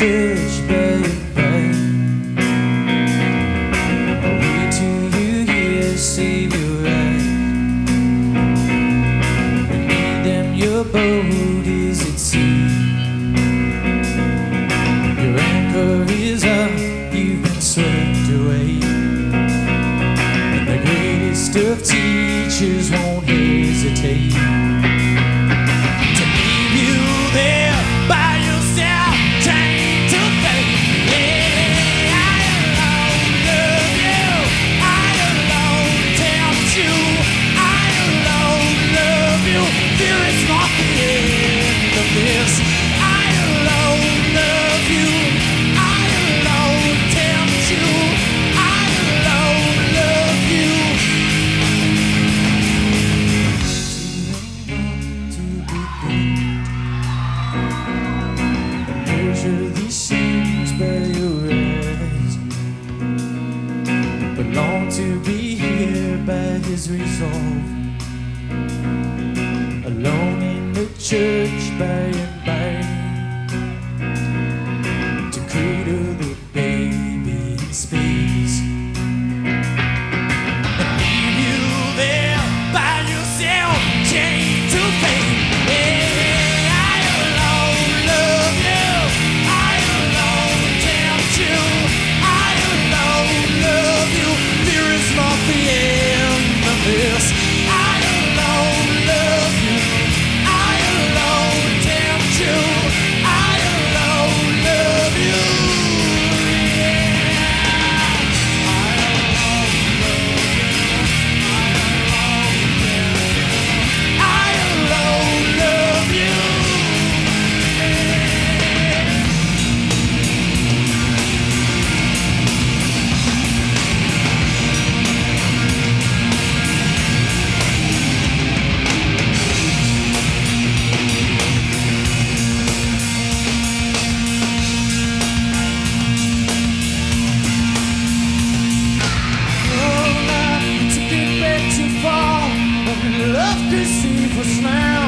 church, baby. Wait till you hear Savior right. Lead them your boat is at sea. Your anchor is up, you've been swept away. And the greatest of teachers won't hear. To be here by his resolve. Alone in the church by deceive a smile.